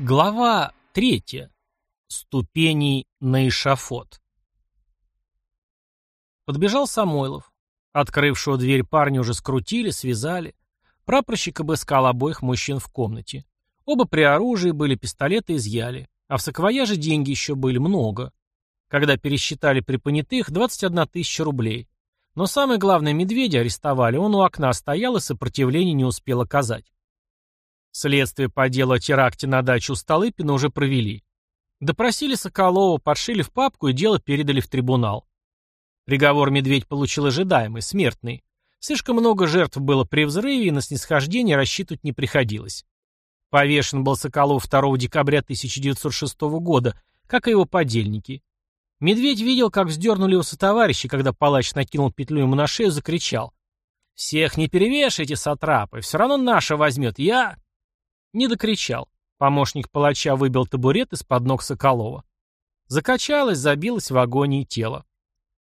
Глава третья. Ступени на эшафот. Подбежал Самойлов. Открывшего дверь парня уже скрутили, связали. Прапорщик обыскал обоих мужчин в комнате. Оба при оружии были, пистолеты изъяли. А в саквояже деньги еще были много. Когда пересчитали при понятых, 21 тысяча рублей. Но самое главное, медведя арестовали, он у окна стоял и сопротивления не успел оказать. Следствие по делу о теракте на дачу Столыпина уже провели. Допросили Соколова, подшили в папку и дело передали в трибунал. Приговор Медведь получил ожидаемый, смертный. Слишком много жертв было при взрыве, и на снисхождение рассчитывать не приходилось. Повешен был Соколов 2 декабря 1906 года, как и его подельники. Медведь видел, как вздернули его сотоварищи, когда палач накинул петлю ему на шею, закричал. «Всех не перевешайте, сатрапы, все равно наша возьмет, я...» Не докричал. Помощник палача выбил табурет из-под ног Соколова. Закачалось, забилось в агонии тело.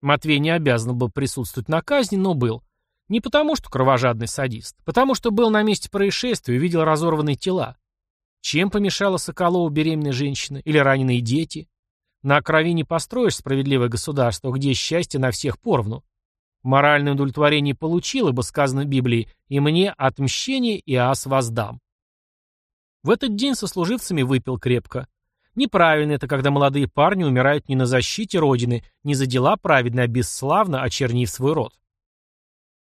Матвей не обязан был присутствовать на казни, но был. Не потому, что кровожадный садист, потому что был на месте происшествия и видел разорванные тела. Чем помешала Соколову беременная женщина или раненые дети? На крови не построишь справедливое государство, где счастье на всех поровну. Моральное удовлетворение получил, ибо сказано в Библии «И мне отмщение и ас воздам». В этот день со служивцами выпил крепко. Неправильно это, когда молодые парни умирают не на защите Родины, не за дела праведные, а бесславно, очернив свой род.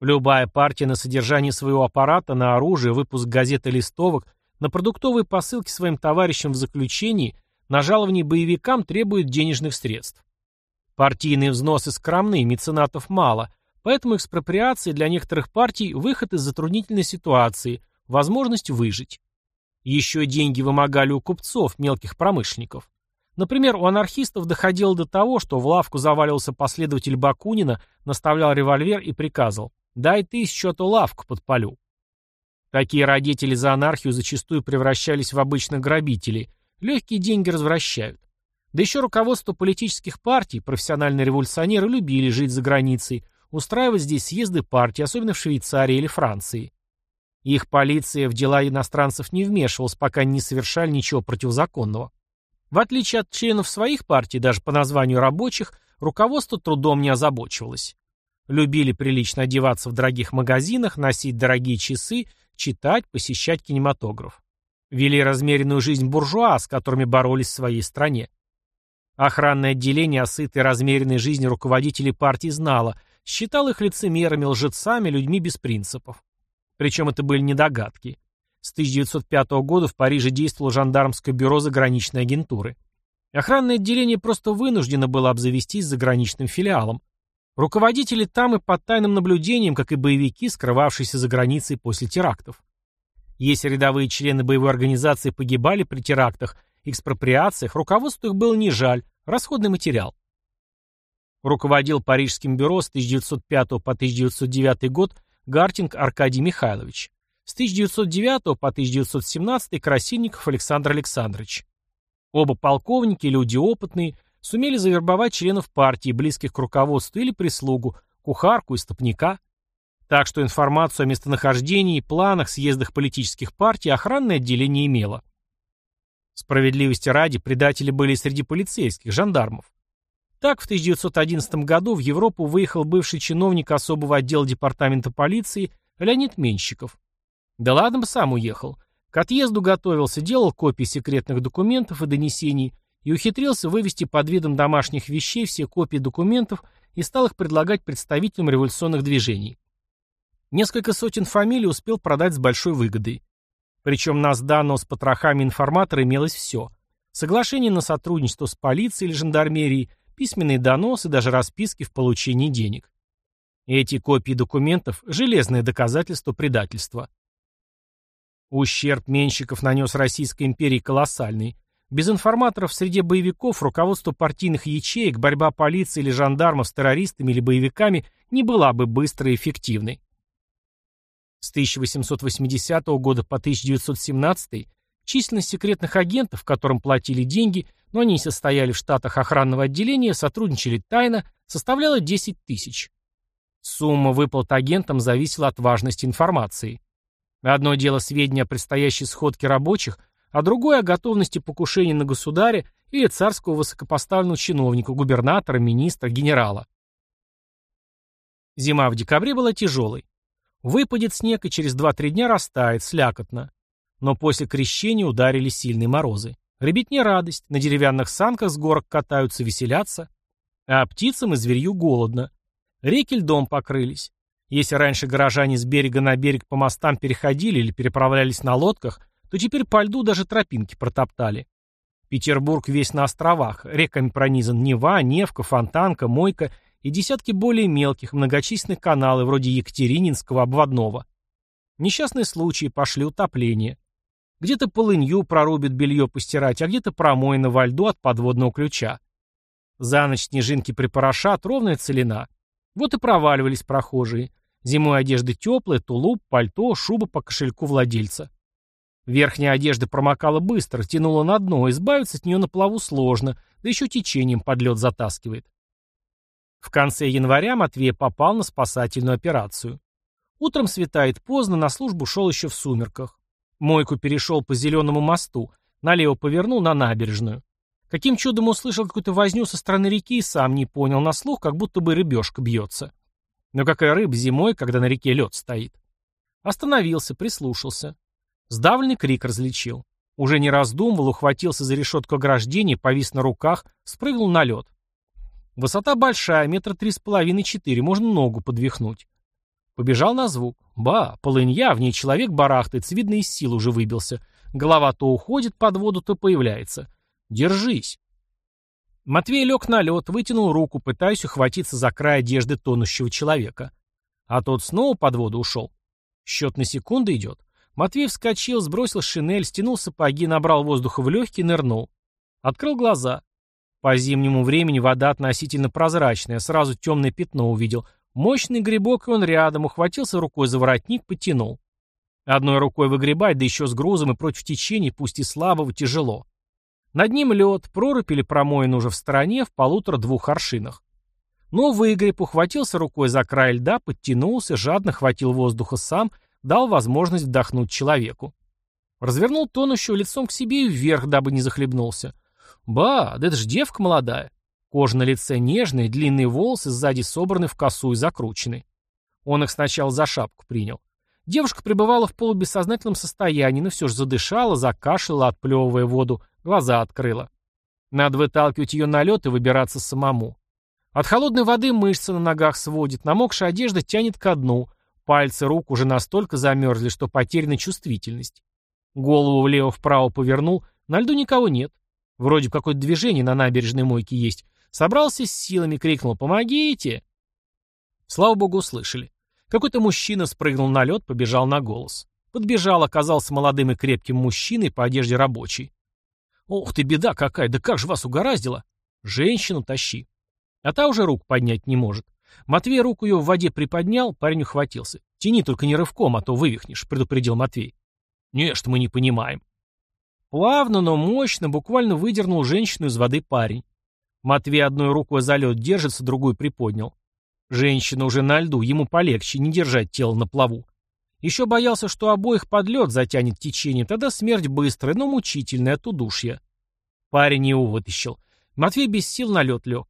Любая партия на содержание своего аппарата, на оружие, выпуск газет и листовок, на продуктовые посылки своим товарищам в заключении, на жалование боевикам требует денежных средств. Партийные взносы скромны, меценатов мало, поэтому экспроприация для некоторых партий – выход из затруднительной ситуации, возможность выжить. Еще деньги вымогали у купцов, мелких промышленников. Например, у анархистов доходило до того, что в лавку заваливался последователь Бакунина, наставлял револьвер и приказывал «дай тысячу, а то лавку подпалю». Такие родители за анархию зачастую превращались в обычных грабителей, легкие деньги развращают. Да еще руководство политических партий, профессиональные революционеры любили жить за границей, устраивать здесь съезды партий, особенно в Швейцарии или Франции. Их полиция в дела иностранцев не вмешивалась, пока не совершали ничего противозаконного. В отличие от членов своих партий, даже по названию рабочих, руководство трудом не озабочивалось. Любили прилично одеваться в дорогих магазинах, носить дорогие часы, читать, посещать кинематограф. Вели размеренную жизнь буржуа, с которыми боролись в своей стране. Охранное отделение о сытой размеренной жизни руководителей партии знало, считал их лицемерами, лжецами, людьми без принципов. Причем это были не догадки. С 1905 года в Париже действовало жандармское бюро заграничной агентуры. Охранное отделение просто вынуждено было обзавестись заграничным филиалом. Руководители там и под тайным наблюдением, как и боевики, скрывавшиеся за границей после терактов. Если рядовые члены боевой организации погибали при терактах, экспроприациях, руководству их было не жаль, расходный материал. Руководил Парижским бюро с 1905 по 1909 год Гартинг Аркадий Михайлович. С 1909 по 1917 Красильников Александр Александрович. Оба полковники, люди опытные, сумели завербовать членов партии, близких к руководству или прислугу, кухарку и стопника. Так что информацию о местонахождении, планах, съездах политических партий охранное отделение имело. Справедливости ради, предатели были среди полицейских, жандармов. Так, в 1911 году в Европу выехал бывший чиновник особого отдела департамента полиции Леонид Менщиков. Да ладно сам уехал. К отъезду готовился, делал копии секретных документов и донесений и ухитрился вывести под видом домашних вещей все копии документов и стал их предлагать представителям революционных движений. Несколько сотен фамилий успел продать с большой выгодой. Причем на сданного с потрохами информатора имелось все. Соглашение на сотрудничество с полицией или жандармерией, письменные доносы, даже расписки в получении денег. Эти копии документов – железное доказательство предательства. Ущерб менщиков нанес Российской империи колоссальный. Без информаторов в среде боевиков руководство партийных ячеек, борьба полиции или жандармов с террористами или боевиками не была бы быстрой и эффективной. С 1880 года по 1917 численность секретных агентов, которым платили деньги, но они состояли в штатах охранного отделения, сотрудничали тайно, составляла 10 тысяч. Сумма выплат агентам зависела от важности информации. Одно дело сведения о предстоящей сходке рабочих, а другой о готовности покушения на государя или царского высокопоставленного чиновника, губернатора, министра, генерала. Зима в декабре была тяжелой. Выпадет снег и через 2-3 дня растает, слякотно. Но после крещения ударили сильные морозы. Ребятне радость, на деревянных санках с горок катаются, веселятся. А птицам и зверью голодно. Реки льдом покрылись. Если раньше горожане с берега на берег по мостам переходили или переправлялись на лодках, то теперь по льду даже тропинки протоптали. Петербург весь на островах, реками пронизан Нева, Невка, Фонтанка, Мойка и десятки более мелких, многочисленных каналы вроде Екатерининского, Обводного. Несчастные случаи пошли утопления. Где-то полынью прорубит белье постирать, а где-то промоина во льду от подводного ключа. За ночь снежинки припорошат, ровная целина. Вот и проваливались прохожие. Зимой одежды теплая, тулуп, пальто, шуба по кошельку владельца. Верхняя одежда промокала быстро, тянула на дно, избавиться от нее на плаву сложно, да еще течением под лед затаскивает. В конце января Матвей попал на спасательную операцию. Утром светает поздно, на службу шел еще в сумерках. Мойку перешел по зеленому мосту, налево повернул на набережную. Каким чудом услышал какую-то возню со стороны реки и сам не понял на слух, как будто бы рыбешка бьется. Но какая рыба зимой, когда на реке лед стоит? Остановился, прислушался. Сдавленный крик различил. Уже не раздумывал, ухватился за решетку ограждения, повис на руках, спрыгнул на лед. Высота большая, метра три с половиной-четыре, можно ногу подвихнуть. Побежал на звук. Ба, полынья, в ней человек барахтается, видно, из сил уже выбился. Голова то уходит под воду, то появляется. Держись. Матвей лег на лед, вытянул руку, пытаясь ухватиться за край одежды тонущего человека. А тот снова под воду ушел. Счет на секунды идет. Матвей вскочил, сбросил шинель, стянул сапоги, набрал воздуха в легкие, нырнул. Открыл глаза. По зимнему времени вода относительно прозрачная, сразу темное пятно увидел. Мощный грибок, и он рядом, ухватился рукой за воротник, потянул. Одной рукой выгребать, да еще с грузом и против течения, пусть и слабого, тяжело. Над ним лед, прорубь или промоина уже в стороне, в полутора-двух аршинах. Но выгреб, ухватился рукой за край льда, подтянулся, жадно хватил воздуха сам, дал возможность вдохнуть человеку. Развернул тонущего лицом к себе и вверх, дабы не захлебнулся. Ба, да это ж девка молодая. Кожа на лице нежная, длинные волосы сзади собраны в косу и закручены. Он их сначала за шапку принял. Девушка пребывала в полубессознательном состоянии, но все же задышала, закашляла, отплевывая воду, Глаза открыла. Надо выталкивать ее на лед и выбираться самому. От холодной воды мышцы на ногах сводит, намокшая одежда тянет ко дну, пальцы рук уже настолько замерзли, что потеряна чувствительность. Голову влево-вправо повернул, на льду никого нет. Вроде какое-то движение на набережной мойке есть. Собрался с силами, крикнул «Помогите!». Слава богу, услышали. Какой-то мужчина спрыгнул на лед, побежал на голос. Подбежал, оказался молодым и крепким мужчиной по одежде рабочий. «Ох ты, беда какая! Да как же вас угораздило!» «Женщину тащи!» А та уже рук поднять не может. Матвей руку ее в воде приподнял, парень ухватился. «Тяни только не рывком, а то вывихнешь», — предупредил Матвей. «Не, что мы не понимаем». Плавно, но мощно, буквально выдернул женщину из воды парень. Матвей одной рукой за лед держится, другую приподнял. Женщина уже на льду, ему полегче, не держать тело на плаву. Еще боялся, что обоих под лед затянет течение, тогда смерть быстрая, но мучительная от удушья. Парень его вытащил. Матвей без сил на лед лег.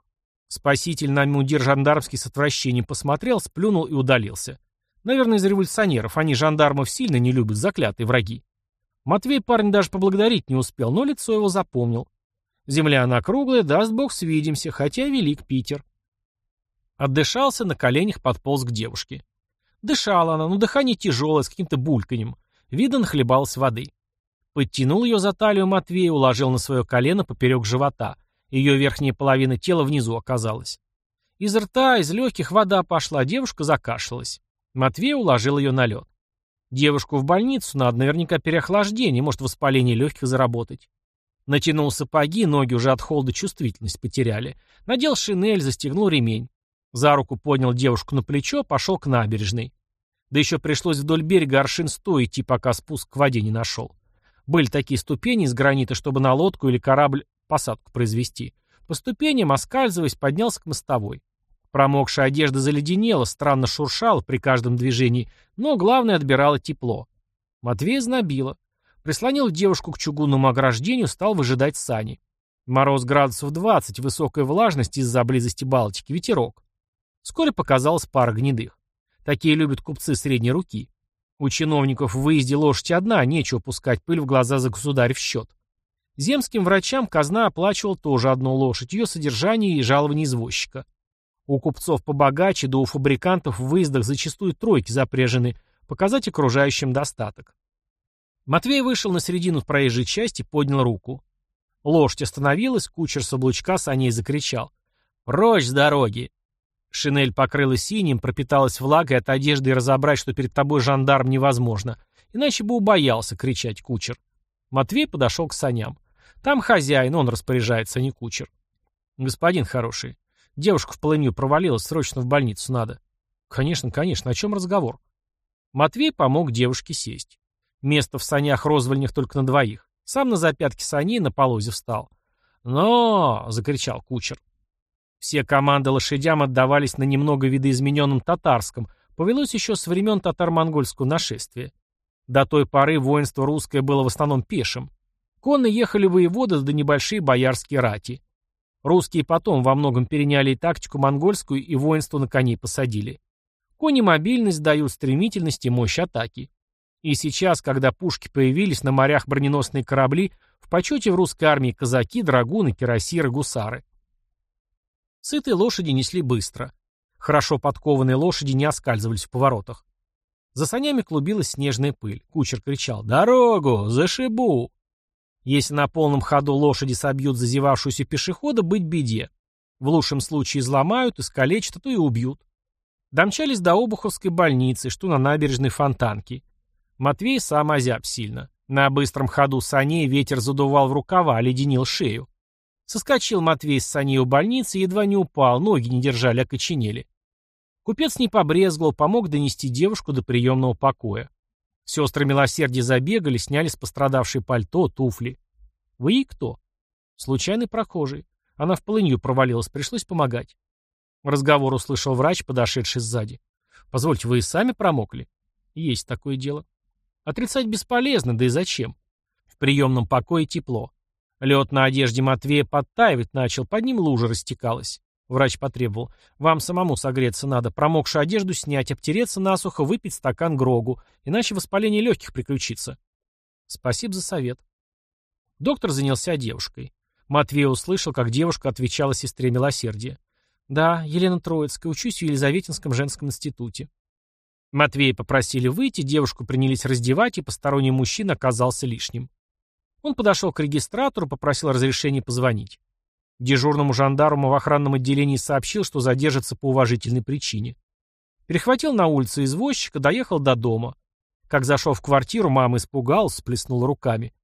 Спаситель на мундир жандармский с отвращением посмотрел, сплюнул и удалился. Наверное, из революционеров. Они жандармов сильно не любят, заклятые враги. Матвей парень даже поблагодарить не успел, но лицо его запомнил. Земля она круглая, даст бог свидимся, хотя велик Питер. Отдышался, на коленях подполз к девушке. Дышала она, но дыхание тяжелое, с каким-то бульканем. Видно, нахлебалась воды. Подтянул ее за талию Матвея, уложил на свое колено поперек живота. Ее верхняя половина тела внизу оказалась. Из рта, из легких вода пошла, девушка закашлялась. Матвей уложил ее на лед. Девушку в больницу надо, наверняка переохлаждение, может воспаление легких заработать. Натянул сапоги, ноги уже от холода чувствительность потеряли. Надел шинель, застегнул ремень. За руку поднял девушку на плечо, пошел к набережной. Да еще пришлось вдоль берега аршин сто идти, пока спуск к воде не нашел. Были такие ступени из гранита, чтобы на лодку или корабль посадку произвести. По ступеням, оскальзываясь, поднялся к мостовой. Промокшая одежда заледенела, странно шуршала при каждом движении, но главное отбирала тепло. Матвей знобило. Прислонил девушку к чугунному ограждению, стал выжидать сани. Мороз градусов 20, высокая влажность из-за близости Балтики, ветерок. Вскоре показалась пара гнедых. Такие любят купцы средней руки. У чиновников в выезде лошадь одна, нечего пускать пыль в глаза за государь в счет. Земским врачам казна оплачивал тоже одну лошадь, ее содержание и жалование извозчика. У купцов побогаче, да у фабрикантов в выездах зачастую тройки запряжены, показать окружающим достаток. Матвей вышел на середину проезжей части, поднял руку. Лошадь остановилась, кучер с облучка саней закричал. «Прочь с дороги!» Шинель покрылась синим, пропиталась влагой от одежды и разобрать, что перед тобой жандарм невозможно. Иначе бы убоялся кричать кучер. Матвей подошел к саням. Там хозяин, он распоряжается, а не кучер. Господин хороший, девушка в полынью провалилась, срочно в больницу надо. Конечно, конечно, о чем разговор? Матвей помог девушке сесть. Место в санях розвольнях только на двоих. Сам на запятке саней на полозе встал. «Но!» — закричал кучер. Все команды лошадям отдавались на немного видоизмененном татарском, повелось еще с времен татар-монгольского нашествия. До той поры воинство русское было в основном пешим. Конно ехали воеводы да небольшие боярские рати. Русские потом во многом переняли и тактику монгольскую, и воинство на коней посадили. Кони мобильность дают, стремительность и мощь атаки. И сейчас, когда пушки появились, на морях броненосные корабли, в почете в русской армии казаки, драгуны, кирасиры, гусары. Сытые лошади несли быстро. Хорошо подкованные лошади не оскальзывались в поворотах. За санями клубилась снежная пыль. Кучер кричал «Дорогу! Зашибу!» Если на полном ходу лошади собьют зазевавшуюся пешехода, быть беде. В лучшем случае изломают, искалечат, а то и убьют. Домчались до Обуховской больницы, что на набережной Фонтанки. Матвей сам озяб сильно. На быстром ходу саней ветер задувал в рукава, оледенил шею. Соскочил Матвей с саней у больницы, едва не упал, ноги не держали, окоченели. Купец не побрезговал, помог донести девушку до приемного покоя. Сестры милосердия забегали, сняли с пострадавшей пальто, туфли. Вы и кто? Случайный прохожий. Она в полынью провалилась, пришлось помогать. Разговор услышал врач, подошедший сзади. «Позвольте, вы и сами промокли?» «Есть такое дело». «Отрицать бесполезно, да и зачем?» В приемном покое тепло. Лед на одежде Матвея подтаивать начал, под ним лужа растекалась. Врач потребовал. «Вам самому согреться надо. Промокшую одежду снять, обтереться насухо, выпить стакан грогу, иначе воспаление легких приключится». «Спасибо за совет». Доктор занялся девушкой. Матвей услышал, как девушка отвечала сестре милосердия. «Да, Елена Троицкая, учусь в Елизаветинском женском институте». Матвея попросили выйти, девушку принялись раздевать, и посторонний мужчина оказался лишним. Он подошел к регистратору, попросил разрешения позвонить. Дежурному жандарму в охранном отделении сообщил, что задержится по уважительной причине. Перехватил на улице извозчика, доехал до дома. Как зашел в квартиру, мама испугалась, сплеснула руками.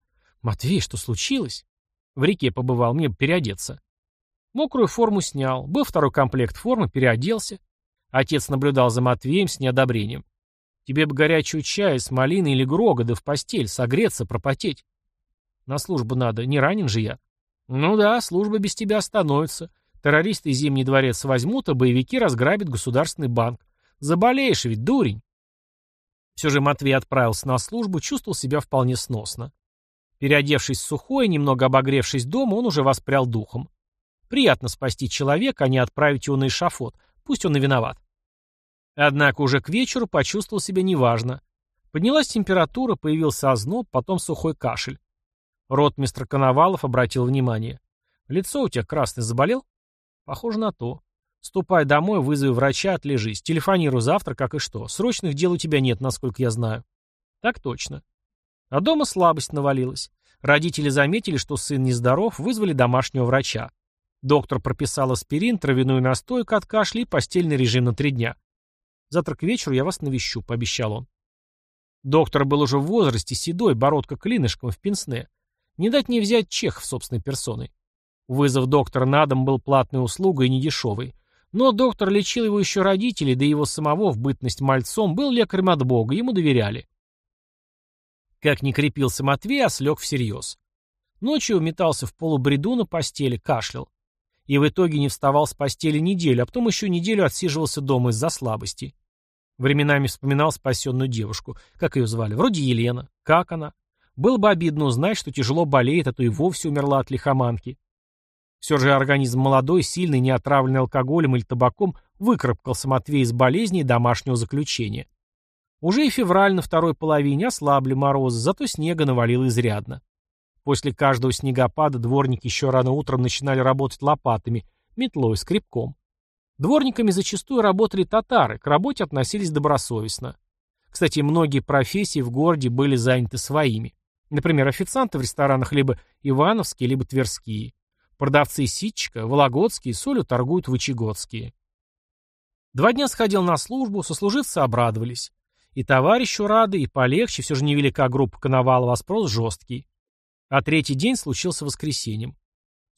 «Матвей, что случилось?» «В реке побывал, мне переодеться». Мокрую форму снял, был второй комплект формы, переоделся. Отец наблюдал за Матвеем с неодобрением. «Тебе бы горячую чая с малиной или грога, да в постель, согреться, пропотеть». «На службу надо, не ранен же я». «Ну да, служба без тебя остановится. Террористы Зимний дворец возьмут, а боевики разграбят государственный банк. Заболеешь ведь, дурень». Все же Матвей отправился на службу, чувствовал себя вполне сносно. Переодевшись в сухое, немного обогревшись дома, он уже воспрял духом. Приятно спасти человека, а не отправить его на эшафот, пусть он и виноват. Однако уже к вечеру почувствовал себя неважно. Поднялась температура, появился озноб, потом сухой кашель. Ротмистр Коновалов обратил внимание. «Лицо у тебя красное заболел?» «Похоже на то. Ступай домой, вызови врача, отлежись. Телефонируй завтра, как и что. Срочных дел у тебя нет, насколько я знаю». «Так точно». А дома слабость навалилась. Родители заметили, что сын нездоров, вызвали домашнего врача. Доктор прописал аспирин, травяную настойку от кашля и постельный режим на три дня. «Завтра к вечеру я вас навещу», — пообещал он. Доктор был уже в возрасте, седой, бородка клинышком в пенсне. Не дать не взять чех в собственной персоной. Вызов доктора на дом был платной услугой и недешевой. Но доктор лечил его еще родителей, да его самого в бытность мальцом был лекарем от Бога, ему доверяли. Как ни крепился Матвей, а слег всерьез. Ночью метался в полубреду на постели, кашлял и в итоге не вставал с постели неделю, а потом еще неделю отсиживался дома из-за слабости. Временами вспоминал спасенную девушку. Как ее звали? Вроде Елена. Как она? Было бы обидно узнать, что тяжело болеет, а то и вовсе умерла от лихоманки. Все же организм молодой, сильный, не отравленный алкоголем или табаком, выкарабкался Матвей из болезни и домашнего заключения. Уже и февраль на второй половине ослабли морозы, зато снега навалило изрядно. После каждого снегопада дворники еще рано утром начинали работать лопатами, метлой, скребком. Дворниками зачастую работали татары, к работе относились добросовестно. Кстати, многие профессии в городе были заняты своими. Например, официанты в ресторанах либо ивановские, либо тверские. Продавцы ситчика, вологодские, солью торгуют вычегодские. Два дня сходил на службу, сослуживцы обрадовались. И товарищу рады, и полегче, все же невелика группа Коновалова, а спрос жесткий. А третий день случился воскресеньем.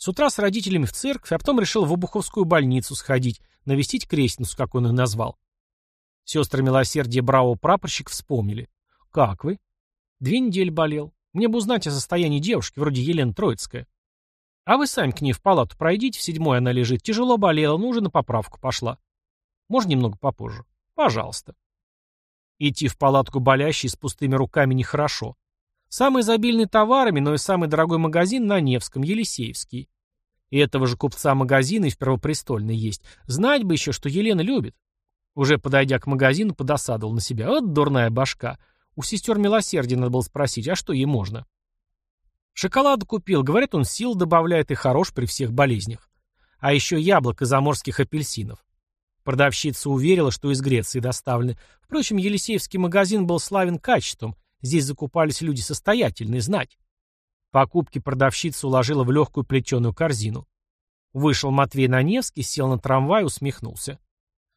С утра с родителями в церковь, а потом решил в Обуховскую больницу сходить, навестить крестницу, как он их назвал. Сестры милосердия бравого прапорщика вспомнили. «Как вы?» «Две недели болел. Мне бы узнать о состоянии девушки, вроде Елены Троицкая. А вы сами к ней в палату пройдите, в седьмой она лежит. Тяжело болела, ну уже на поправку пошла. Можно немного попозже? Пожалуйста». Идти в палатку болящей с пустыми руками нехорошо. Самый изобильный товарами, но и самый дорогой магазин на Невском, Елисеевский. И этого же купца магазина и в Первопрестольной есть. Знать бы еще, что Елена любит. Уже подойдя к магазину, подосадовал на себя. Вот дурная башка. У сестер милосердия надо было спросить, а что ей можно? Шоколад купил, говорят, он сил добавляет и хорош при всех болезнях. А еще яблок и заморских апельсинов. Продавщица уверила, что из Греции доставлены. Впрочем, Елисеевский магазин был славен качеством. Здесь закупались люди состоятельные, знать. Покупки продавщица уложила в легкую плетеную корзину. Вышел Матвей на Невский, сел на трамвай, усмехнулся.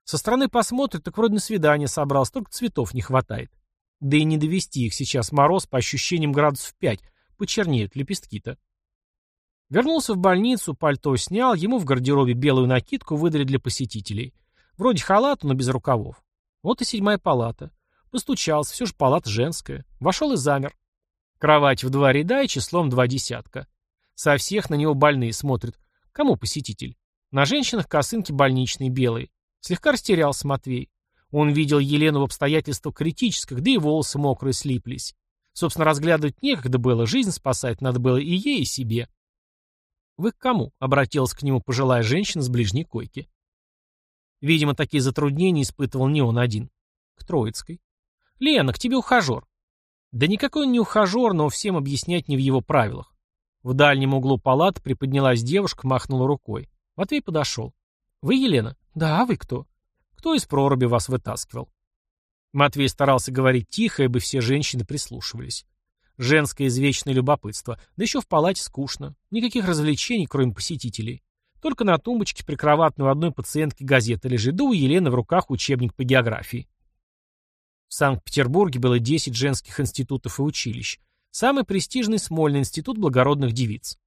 Со стороны посмотрит, так вроде на свидание собрался, только цветов не хватает. Да и не довести их сейчас мороз, по ощущениям градусов пять, почернеют лепестки-то. Вернулся в больницу, пальто снял, ему в гардеробе белую накидку выдали для посетителей — Вроде халата, но без рукавов. Вот и седьмая палата. Постучался, все же палата женская. Вошел и замер. Кровать в два ряда и числом два десятка. Со всех на него больные смотрят. Кому посетитель? На женщинах косынки больничные белые. Слегка растерялся Матвей. Он видел Елену в обстоятельствах критических, да и волосы мокрые слиплись. Собственно, разглядывать некогда было, жизнь спасать надо было и ей, и себе. «Вы к кому?» — обратилась к нему пожилая женщина с ближней койки. Видимо, такие затруднения испытывал не он один. К Троицкой. «Лена, к тебе ухажер». Да никакой он не ухажер, но всем объяснять не в его правилах. В дальнем углу палаты приподнялась девушка, махнула рукой. Матвей подошел. «Вы Елена?» «Да, а вы кто?» «Кто из проруби вас вытаскивал?» Матвей старался говорить тихо, ибо все женщины прислушивались. Женское извечное любопытство. Да еще в палате скучно. Никаких развлечений, кроме посетителей. Только на тумбочке прикроватной у одной пациентки газета лежит, да у Елены в руках учебник по географии. В Санкт-Петербурге было 10 женских институтов и училищ. Самый престижный Смольный институт благородных девиц.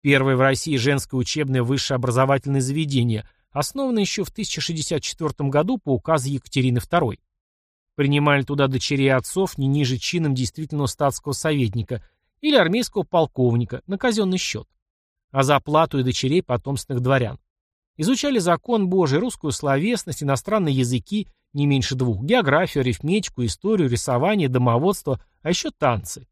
Первое в России женское учебное высшее образовательное заведение, основанное еще в 1064 году по указу Екатерины II. Принимали туда дочерей отцов не ниже чином действительного статского советника или армейского полковника на казенный счет а за оплату и дочерей потомственных дворян. Изучали закон Божий, русскую словесность, иностранные языки, не меньше двух, географию, арифметику, историю, рисование, домоводство, а еще танцы.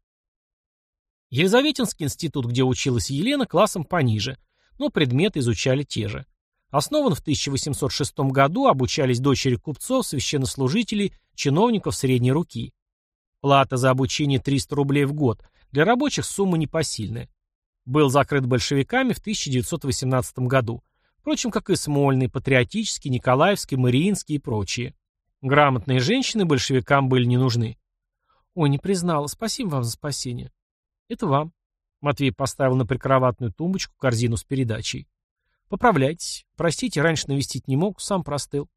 Елизаветинский институт, где училась Елена, классом пониже, но предметы изучали те же. Основан в 1806 году, обучались дочери купцов, священнослужителей, чиновников средней руки. Плата за обучение 300 рублей в год, для рабочих сумма непосильная. Был закрыт большевиками в 1918 году. Впрочем, как и Смольный, Патриотический, Николаевский, Мариинский и прочие. Грамотные женщины большевикам были не нужны. «Ой, не признала. Спасибо вам за спасение». «Это вам». Матвей поставил на прикроватную тумбочку корзину с передачей. «Поправляйтесь. Простите, раньше навестить не мог, сам простыл».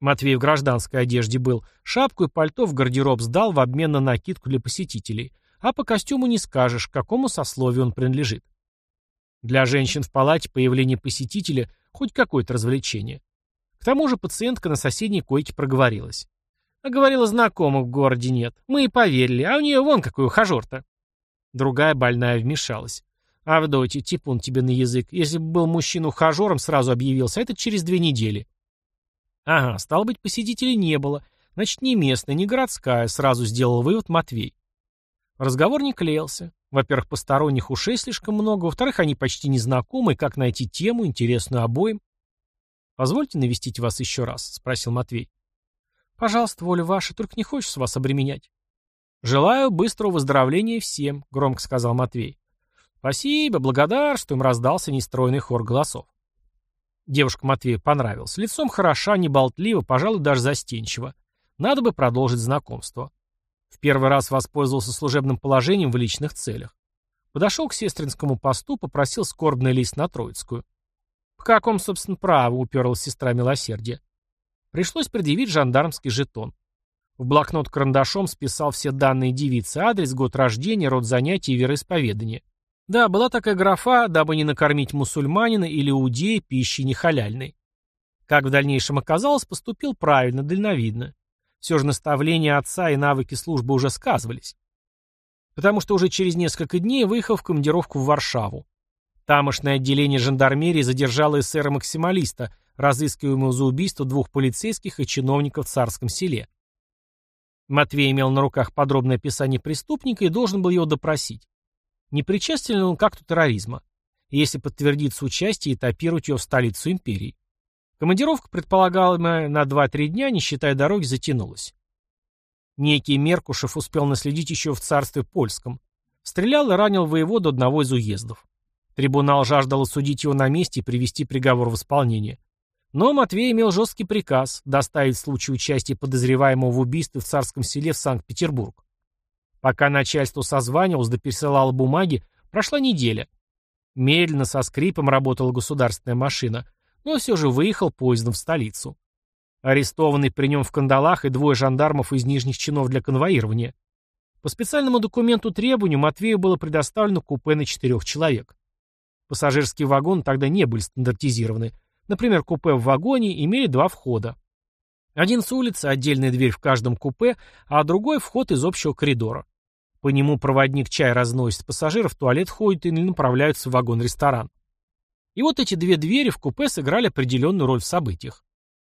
Матвей в гражданской одежде был. Шапку и пальто в гардероб сдал в обмен на накидку для посетителей а по костюму не скажешь, к какому сословию он принадлежит. Для женщин в палате появление посетителя – хоть какое-то развлечение. К тому же пациентка на соседней койке проговорилась. А говорила, знакомых в городе нет. Мы и поверили, а у нее вон какой ухажер-то. Другая больная вмешалась. Авдотья, типун тебе на язык. Если бы был мужчина ухажером, сразу объявился, а это через две недели. Ага, стало быть, посетителей не было. Значит, не местная, не городская, сразу сделал вывод Матвей. Разговор не клеился. Во-первых, посторонних ушей слишком много, во-вторых, они почти не знакомы, как найти тему, интересную обоим. «Позвольте навестить вас еще раз?» — спросил Матвей. «Пожалуйста, воля ваша, только не хочется вас обременять». «Желаю быстрого выздоровления всем», — громко сказал Матвей. «Спасибо, благодарствуем», — раздался нестройный хор голосов. Девушка Матвею понравилась. Лицом хороша, не болтлива, пожалуй, даже застенчива. Надо бы продолжить знакомство. В первый раз воспользовался служебным положением в личных целях. Подошел к сестринскому посту, попросил скорбный лист на Троицкую. По какому, собственно, праву уперлась сестра милосердия? Пришлось предъявить жандармский жетон. В блокнот карандашом списал все данные девицы, адрес, год рождения, род занятий и вероисповедания. Да, была такая графа, дабы не накормить мусульманина или иудея пищей нехаляльной. Как в дальнейшем оказалось, поступил правильно, дальновидно. Все же наставления отца и навыки службы уже сказывались. Потому что уже через несколько дней выехал в командировку в Варшаву. Тамошное отделение жандармерии задержало эсера-максималиста, разыскиваемого за убийство двух полицейских и чиновников в царском селе. Матвей имел на руках подробное описание преступника и должен был его допросить. Не причастен ли он к акту терроризма? Если подтвердится участие, этапировать его в столицу империи. Командировка, предполагаемая на 2-3 дня, не считая дороги, затянулась. Некий Меркушев успел наследить еще в царстве польском. Стрелял и ранил воеводу одного из уездов. Трибунал жаждал осудить его на месте и привести приговор в исполнение. Но Матвей имел жесткий приказ доставить в случае участия подозреваемого в убийстве в царском селе в Санкт-Петербург. Пока начальство созванивалось да пересылало бумаги, прошла неделя. Медленно, со скрипом работала государственная машина – но все же выехал поездом в столицу. Арестованный при нем в кандалах и двое жандармов из нижних чинов для конвоирования. По специальному документу требованию Матвею было предоставлено купе на четырех человек. Пассажирские вагоны тогда не были стандартизированы. Например, купе в вагоне имели два входа. Один с улицы, отдельная дверь в каждом купе, а другой вход из общего коридора. По нему проводник чай разносит пассажиров, туалет ходит или направляются в вагон-ресторан. И вот эти две двери в купе сыграли определенную роль в событиях.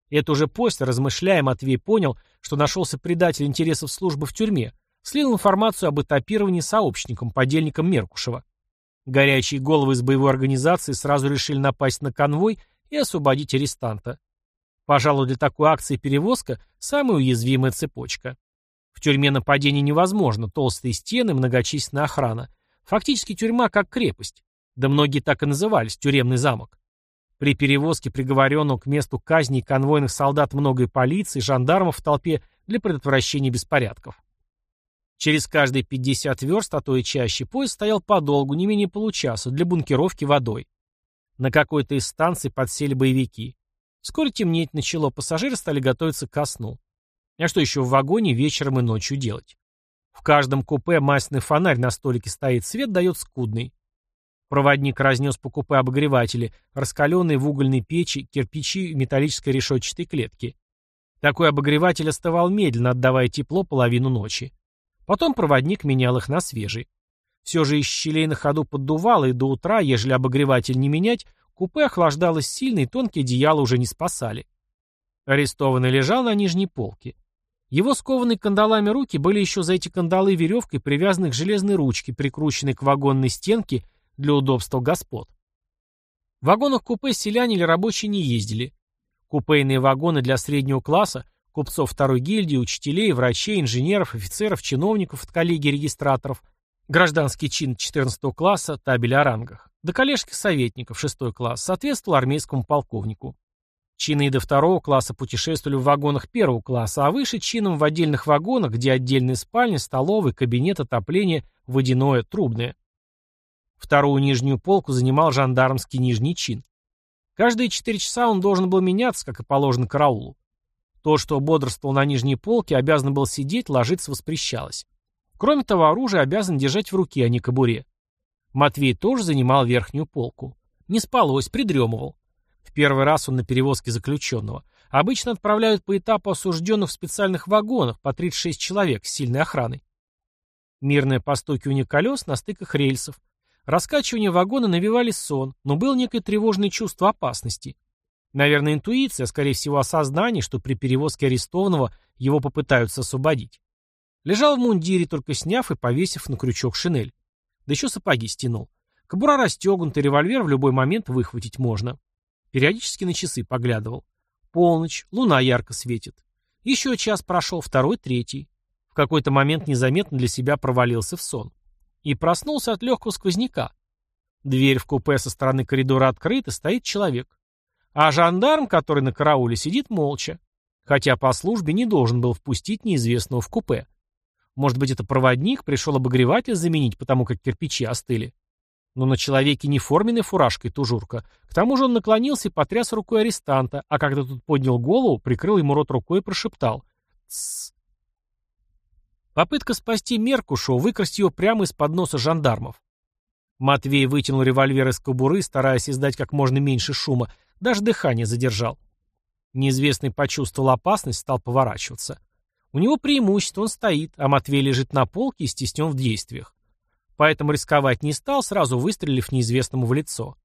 И это уже после, размышляя, Матвей понял, что нашелся предатель интересов службы в тюрьме, слил информацию об этапировании сообщникам, подельникам Меркушева. Горячие головы из боевой организации сразу решили напасть на конвой и освободить арестанта. Пожалуй, для такой акции перевозка – самая уязвимая цепочка. В тюрьме нападение невозможно, толстые стены, многочисленная охрана. Фактически тюрьма как крепость. Да многие так и назывались, тюремный замок. При перевозке приговоренного к месту казни конвойных солдат многое полиции, жандармов в толпе для предотвращения беспорядков. Через каждые 50 верст, а то и чаще, поезд стоял подолгу, не менее получаса, для бункеровки водой. На какой-то из станций подсели боевики. Вскоре темнеть начало, пассажиры стали готовиться ко сну. А что еще в вагоне вечером и ночью делать? В каждом купе масляный фонарь на столике стоит, свет дает скудный. Проводник разнес по купе обогреватели, раскаленные в угольной печи, кирпичи и металлической решетчатой клетки. Такой обогреватель остывал медленно, отдавая тепло половину ночи. Потом проводник менял их на свежий. Все же из щелей на ходу поддувало, и до утра, ежели обогреватель не менять, купе охлаждалось сильно, и тонкие одеяла уже не спасали. Арестованный лежал на нижней полке. Его скованные кандалами руки были еще за эти кандалы веревкой привязаны к железной ручке, прикрученной к вагонной стенке для удобства господ. В вагонах купе селяне или рабочие не ездили. Купейные вагоны для среднего класса, купцов второй гильдии, учителей, врачей, инженеров, офицеров, чиновников от коллегии регистраторов, гражданский чин 14 класса, табель о рангах, до коллежских советников 6 класс соответствовал армейскому полковнику. Чины до второго класса путешествовали в вагонах первого класса, а выше чином в отдельных вагонах, где отдельные спальни, столовые, кабинет, отопление, водяное, трубное. Вторую нижнюю полку занимал жандармский нижний чин. Каждые четыре часа он должен был меняться, как и положено караулу. То, что бодрствовал на нижней полке, обязан был сидеть, ложиться воспрещалось. Кроме того, оружие обязан держать в руке, а не кобуре. Матвей тоже занимал верхнюю полку. Не спалось, придремывал. В первый раз он на перевозке заключенного. Обычно отправляют по этапу осужденных в специальных вагонах по 36 человек с сильной охраной. Мирное постукивание колес на стыках рельсов, Раскачивание вагона навевали сон, но было некое тревожное чувство опасности. Наверное, интуиция, скорее всего, осознание, что при перевозке арестованного его попытаются освободить. Лежал в мундире, только сняв и повесив на крючок шинель. Да еще сапоги стянул. Кобура расстегнута, револьвер в любой момент выхватить можно. Периодически на часы поглядывал. Полночь, луна ярко светит. Еще час прошел, второй, третий. В какой-то момент незаметно для себя провалился в сон. И проснулся от легкого сквозняка. Дверь в купе со стороны коридора открыта, стоит человек. А жандарм, который на карауле, сидит молча. Хотя по службе не должен был впустить неизвестного в купе. Может быть, это проводник, пришел обогреватель заменить, потому как кирпичи остыли. Но на человеке не форменной фуражкой тужурка. К тому же он наклонился и потряс рукой арестанта, а когда тут поднял голову, прикрыл ему рот рукой и прошептал. «Тссс». Попытка спасти Меркушу, выкрасть его прямо из-под носа жандармов. Матвей вытянул револьвер из кобуры, стараясь издать как можно меньше шума, даже дыхание задержал. Неизвестный почувствовал опасность, стал поворачиваться. У него преимущество, он стоит, а Матвей лежит на полке и стеснен в действиях. Поэтому рисковать не стал, сразу выстрелив неизвестному в лицо.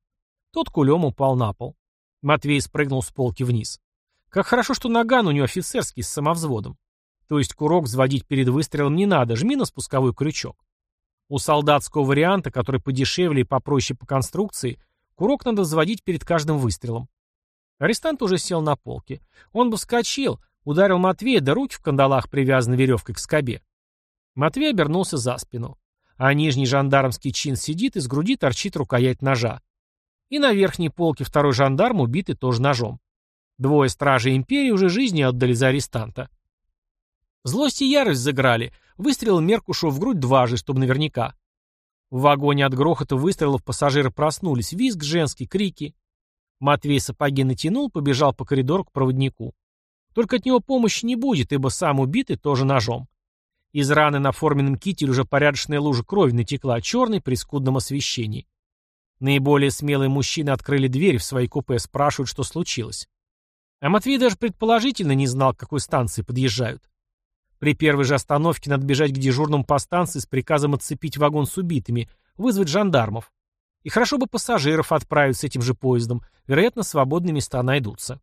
Тот кулем упал на пол. Матвей спрыгнул с полки вниз. Как хорошо, что наган у него офицерский с самовзводом. То есть курок взводить перед выстрелом не надо, жми на спусковой крючок. У солдатского варианта, который подешевле и попроще по конструкции, курок надо взводить перед каждым выстрелом. Арестант уже сел на полке. Он бы вскочил, Ударил Матвея, да руки в кандалах привязаны веревкой к скобе. Матвей обернулся за спину. А нижний жандармский чин сидит, и с груди торчит рукоять ножа. И на верхней полке второй жандарм убитый тоже ножом. Двое стражей империи уже жизни отдали за арестанта. Злость и ярость заграли. Выстрелил Меркушу в грудь дважды, чтобы наверняка. В вагоне от грохота выстрелов пассажиры проснулись. Визг женский, крики. Матвей сапоги натянул, побежал по коридору к проводнику. Только от него помощи не будет, ибо сам убитый тоже ножом. Из раны на форменном кителе уже порядочная лужа крови натекла, черной при скудном освещении. Наиболее смелые мужчины открыли дверь в свои купе, спрашивают, что случилось. А Матвей даже предположительно не знал, к какой станции подъезжают. При первой же остановке надо бежать к дежурному по станции с приказом отцепить вагон с убитыми, вызвать жандармов. И хорошо бы пассажиров отправить с этим же поездом, вероятно, свободные места найдутся.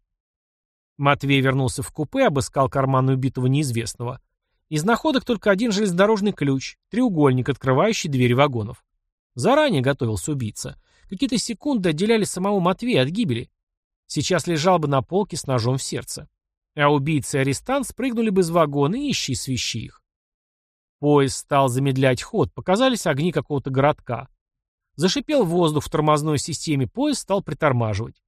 Матвей вернулся в купе, обыскал карман убитого неизвестного. Из находок только один железнодорожный ключ, треугольник, открывающий двери вагонов. Заранее готовился убийца. Какие-то секунды отделяли самого Матвея от гибели. Сейчас лежал бы на полке с ножом в сердце. А убийца и арестант спрыгнули бы из вагона и ищи свищи их. Поезд стал замедлять ход, показались огни какого-то городка. Зашипел воздух в тормозной системе, поезд стал притормаживать.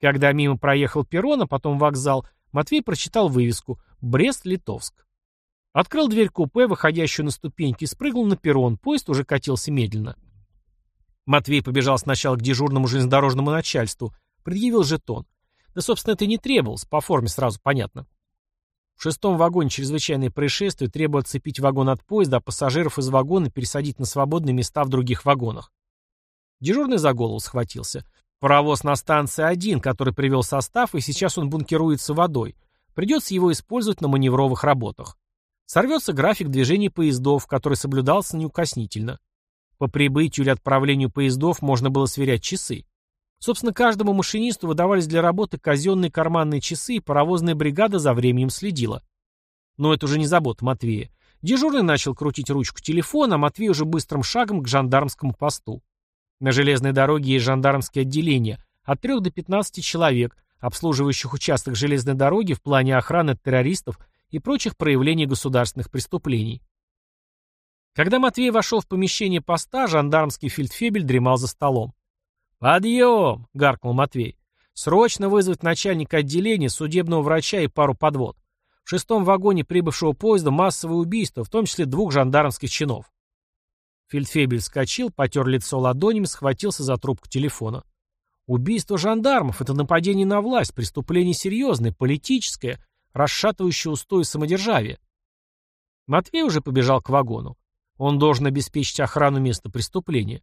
Когда мимо проехал перрон, а потом вокзал, Матвей прочитал вывеску «Брест-Литовск». Открыл дверь купе, выходящую на ступеньки, спрыгнул на перрон, поезд уже катился медленно. Матвей побежал сначала к дежурному железнодорожному начальству, предъявил жетон. Да, собственно, это не требовалось, по форме сразу понятно. В шестом вагоне чрезвычайное происшествие требует отцепить вагон от поезда, а пассажиров из вагона пересадить на свободные места в других вагонах. Дежурный за голову схватился. Паровоз на станции один, который привел состав, и сейчас он бункеруется водой. Придется его использовать на маневровых работах. Сорвется график движения поездов, который соблюдался неукоснительно. По прибытию или отправлению поездов можно было сверять часы. Собственно, каждому машинисту выдавались для работы казенные карманные часы, и паровозная бригада за временем следила. Но это уже не забота Матвея. Дежурный начал крутить ручку телефона, а Матвей уже быстрым шагом к жандармскому посту. На железной дороге есть жандармские отделения, от 3 до 15 человек, обслуживающих участок железной дороги в плане охраны террористов и прочих проявлений государственных преступлений. Когда Матвей вошел в помещение поста, жандармский фельдфебель дремал за столом. «Подъем!» — гаркнул Матвей. «Срочно вызвать начальника отделения, судебного врача и пару подвод. В шестом вагоне прибывшего поезда массовое убийство, в том числе двух жандармских чинов. Фельдфебель вскочил, потер лицо ладонями, схватился за трубку телефона. Убийство жандармов — это нападение на власть, преступление серьезное, политическое, расшатывающее устои самодержавия. Матвей уже побежал к вагону. Он должен обеспечить охрану места преступления.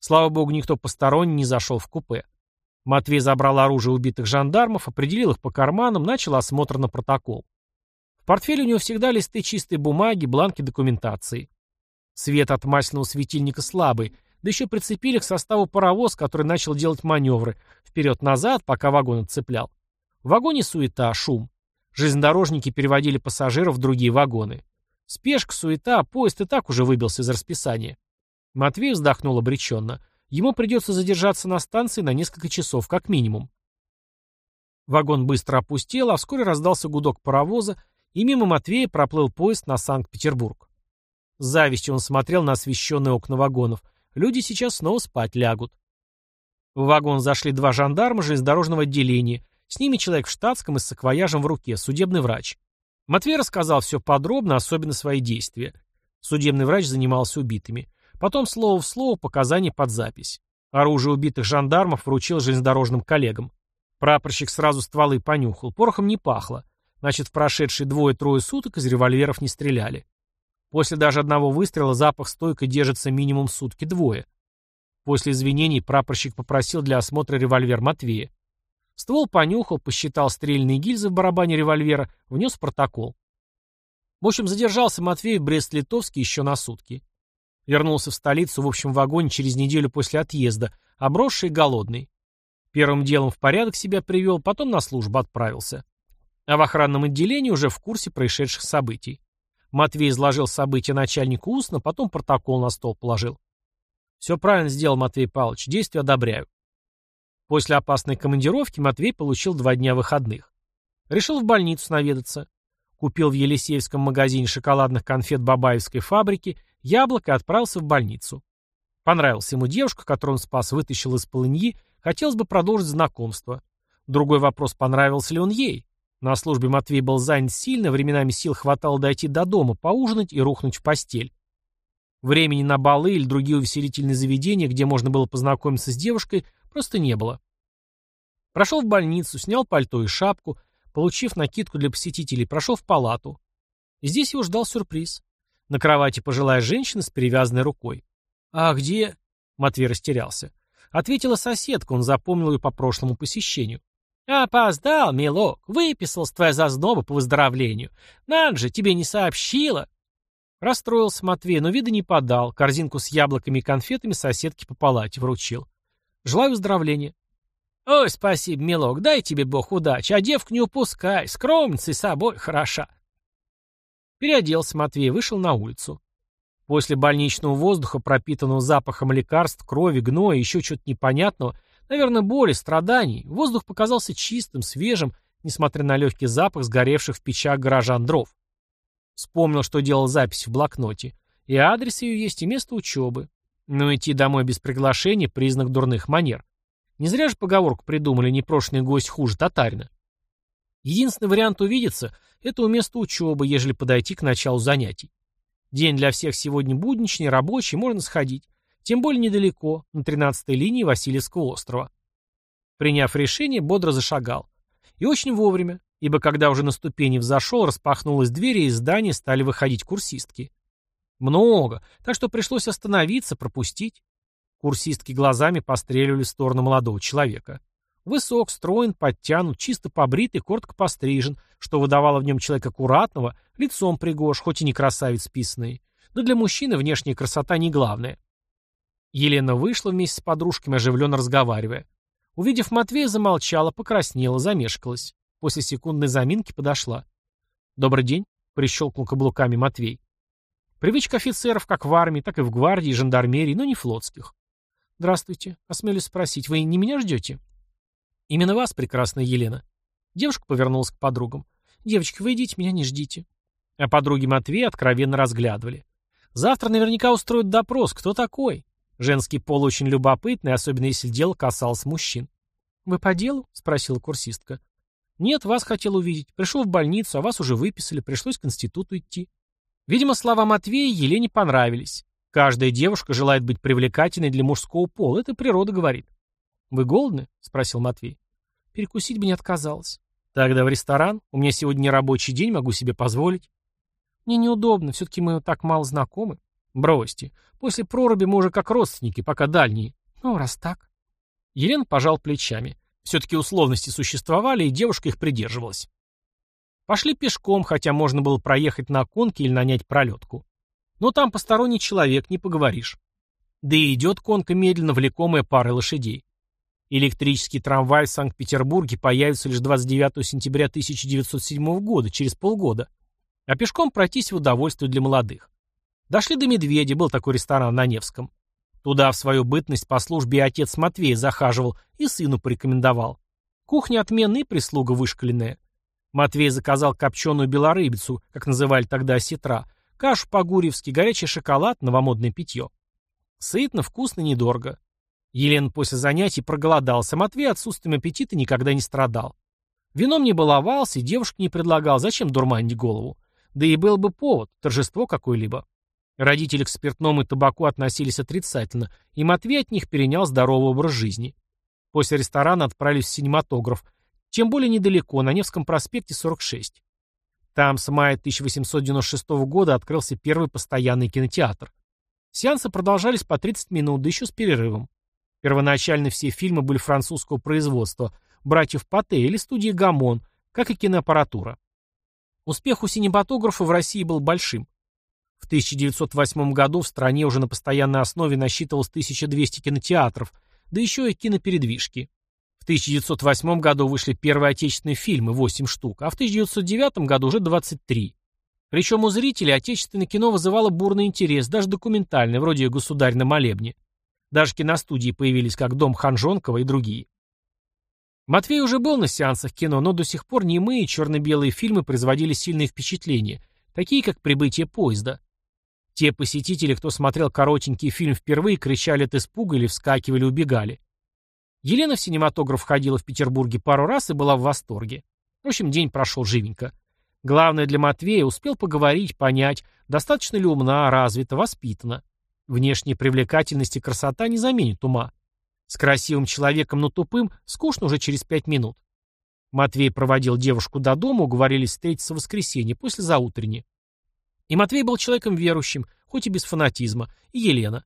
Слава богу, никто посторонний не зашел в купе. Матвей забрал оружие убитых жандармов, определил их по карманам, начал осмотр на протокол. В портфеле у него всегда листы чистой бумаги, бланки документации. Свет от масляного светильника слабый, да еще прицепили к составу паровоз, который начал делать маневры, вперед-назад, пока вагон отцеплял. В вагоне суета, шум. Железнодорожники переводили пассажиров в другие вагоны. Спешка, суета, поезд и так уже выбился из расписания. Матвей вздохнул обреченно. Ему придется задержаться на станции на несколько часов, как минимум. Вагон быстро опустел, а вскоре раздался гудок паровоза, и мимо Матвея проплыл поезд на Санкт-Петербург. С завистью он смотрел на освещенные окна вагонов. Люди сейчас снова спать лягут. В вагон зашли два жандарма железнодорожного отделения. С ними человек в штатском и с саквояжем в руке, судебный врач. Матвей рассказал все подробно, особенно свои действия. Судебный врач занимался убитыми. Потом слово в слово показания под запись. Оружие убитых жандармов вручил железнодорожным коллегам. Прапорщик сразу стволы понюхал. Порохом не пахло. Значит, в прошедшие двое-трое суток из револьверов не стреляли. После даже одного выстрела запах стойко держится минимум сутки-двое. После извинений прапорщик попросил для осмотра револьвер Матвея. Ствол понюхал, посчитал стрельные гильзы в барабане револьвера, внес протокол. В общем, задержался Матвей в Брест-Литовске еще на сутки. Вернулся в столицу в общем вагоне через неделю после отъезда, обросший и голодный. Первым делом в порядок себя привел, потом на службу отправился. А в охранном отделении уже в курсе происшедших событий. Матвей изложил события начальнику устно, потом протокол на стол положил. «Все правильно сделал, Матвей Павлович, действия одобряю». После опасной командировки Матвей получил два дня выходных. Решил в больницу наведаться. Купил в Елисеевском магазине шоколадных конфет Бабаевской фабрики яблоко и отправился в больницу. Понравилась ему девушка, которую он спас, вытащил из полыньи, хотелось бы продолжить знакомство. Другой вопрос, понравился ли он ей. На службе Матвей был занят сильно, временами сил хватало дойти до дома, поужинать и рухнуть в постель. Времени на балы или другие увеселительные заведения, где можно было познакомиться с девушкой, просто не было. Прошел в больницу, снял пальто и шапку, получив накидку для посетителей, прошел в палату. здесь его ждал сюрприз. На кровати пожилая женщина с перевязанной рукой. «А где?» — Матвей растерялся. Ответила соседка, он запомнил ее по прошлому посещению. «Опоздал, милок, выписалась твоя зазноба по выздоровлению. Надо же, тебе не сообщила». Расстроился Матвей, но вида не подал, корзинку с яблоками и конфетами соседке по палате вручил. «Желаю выздоровления». «Ой, спасибо, милок, дай тебе бог удачи, а девку не упускай, скромницей собой хороша». Переоделся Матвей, вышел на улицу. После больничного воздуха, пропитанного запахом лекарств, крови, гноя, еще чего-то непонятного, наверное, боли, страданий, воздух показался чистым, свежим, несмотря на легкий запах сгоревших в печах горожан дров. Вспомнил, что делал запись в блокноте. И адрес ее есть, и место учебы. Но идти домой без приглашения – признак дурных манер. Не зря же поговорку придумали «непрошенный гость хуже татарина». Единственный вариант увидеться – это у места учебы, ежели подойти к началу занятий. День для всех сегодня будничный, рабочий, можно сходить. Тем более недалеко, на 13-й линии Васильевского острова. Приняв решение, бодро зашагал. И очень вовремя, ибо когда уже на ступени взошел, распахнулась дверь, и из здания стали выходить курсистки. Много, так что пришлось остановиться, пропустить. Курсистки глазами постреливали в сторону молодого человека. Высок, строен, подтянут, чисто побритый, коротко пострижен, что выдавало в нем человека аккуратного, лицом пригож, хоть и не красавец писанный. Но для мужчины внешняя красота не главное. Елена вышла вместе с подружками, оживленно разговаривая. Увидев Матвея, замолчала, покраснела, замешкалась. После секундной заминки подошла. «Добрый день», — прищелкнул каблуками Матвей. Привычка офицеров как в армии, так и в гвардии, жандармерии, но не флотских. «Здравствуйте. Осмелюсь спросить, вы не меня ждете?» «Именно вас, прекрасная Елена». Девушка повернулась к подругам. «Девочки, вы идите, меня не ждите». А подруги Матвея откровенно разглядывали. «Завтра наверняка устроят допрос. Кто такой?» Женский пол очень любопытный, особенно если дело касалось мужчин. «Вы по делу?» — спросила курсистка. «Нет, вас хотел увидеть. Пришел в больницу, а вас уже выписали, пришлось к институту идти». Видимо, слова Матвея Елене понравились. Каждая девушка желает быть привлекательной для мужского пола, это природа говорит. «Вы голодны?» — спросил Матвей. «Перекусить бы не отказалась». «Тогда в ресторан. У меня сегодня рабочий день, могу себе позволить». «Мне неудобно, все-таки мы так мало знакомы». «Бросьте. После проруби мы уже как родственники, пока дальние». «Ну, раз так». Елена пожал плечами. Все-таки условности существовали, и девушка их придерживалась. Пошли пешком, хотя можно было проехать на конке или нанять пролетку. Но там посторонний человек, не поговоришь. Да и идет конка медленно, влекомая парой лошадей. Электрический трамвай в Санкт-Петербурге появится лишь 29 сентября 1907 года, через полгода. А пешком пройтись в удовольствие для молодых. Дошли до Медведя, был такой ресторан на Невском. Туда в свою бытность по службе отец Матвей захаживал и сыну порекомендовал. Кухня отменная и прислуга вышкаленная. Матвей заказал копченую белорыбицу, как называли тогда осетра, кашу по-гурьевски, горячий шоколад, новомодное питье. Сытно, вкусно, недорого. Елена после занятий проголодался, Матвей отсутствием аппетита никогда не страдал. Вином не баловался, девушке не предлагал, зачем дурманить голову. Да и был бы повод, торжество какое-либо. Родители к спиртному и табаку относились отрицательно, и Матвей от них перенял здоровый образ жизни. После ресторана отправились в синематограф, тем более недалеко, на Невском проспекте 46. Там с мая 1896 года открылся первый постоянный кинотеатр. Сеансы продолжались по 30 минут, да еще с перерывом. Первоначально все фильмы были французского производства, братьев Патте или студии Гамон, как и киноаппаратура. Успех у синематографа в России был большим. В 1908 году в стране уже на постоянной основе насчитывалось 1200 кинотеатров, да еще и кинопередвижки. В 1908 году вышли первые отечественные фильмы, 8 штук, а в 1909 году уже 23. Причем у зрителей отечественное кино вызывало бурный интерес, даже документальный, вроде «Государь на молебне». Даже киностудии появились, как «Дом Ханжонкова» и другие. Матвей уже был на сеансах кино, но до сих пор немые черно-белые фильмы производили сильные впечатления, такие как «Прибытие поезда». Те посетители, кто смотрел коротенький фильм впервые, кричали от испуга или вскакивали, убегали. Елена в синематограф ходила в Петербурге пару раз и была в восторге. В общем, день прошел живенько. Главное для Матвея успел поговорить, понять, достаточно ли умна, развита, воспитана. Внешняя привлекательность и красота не заменят ума. С красивым человеком, но тупым, скучно уже через пять минут. Матвей проводил девушку до дома, уговорились встретиться в воскресенье, после заутренней. И Матвей был человеком верующим, хоть и без фанатизма, и Елена.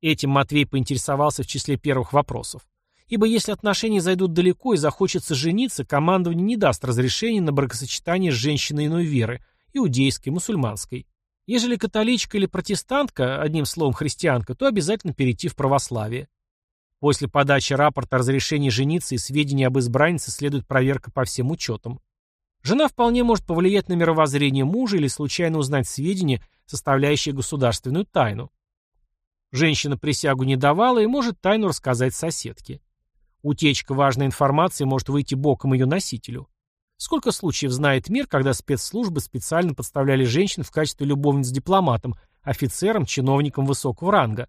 Этим Матвей поинтересовался в числе первых вопросов. Ибо если отношения зайдут далеко и захочется жениться, командование не даст разрешения на бракосочетание с женщиной иной веры, иудейской, мусульманской. Ежели католичка или протестантка, одним словом христианка, то обязательно перейти в православие. После подачи рапорта о разрешении жениться и сведений об избраннице следует проверка по всем учетам. Жена вполне может повлиять на мировоззрение мужа или случайно узнать сведения, составляющие государственную тайну. Женщина присягу не давала и может тайну рассказать соседке. Утечка важной информации может выйти боком ее носителю. Сколько случаев знает мир, когда спецслужбы специально подставляли женщин в качестве любовниц дипломатам, офицерам, чиновникам высокого ранга.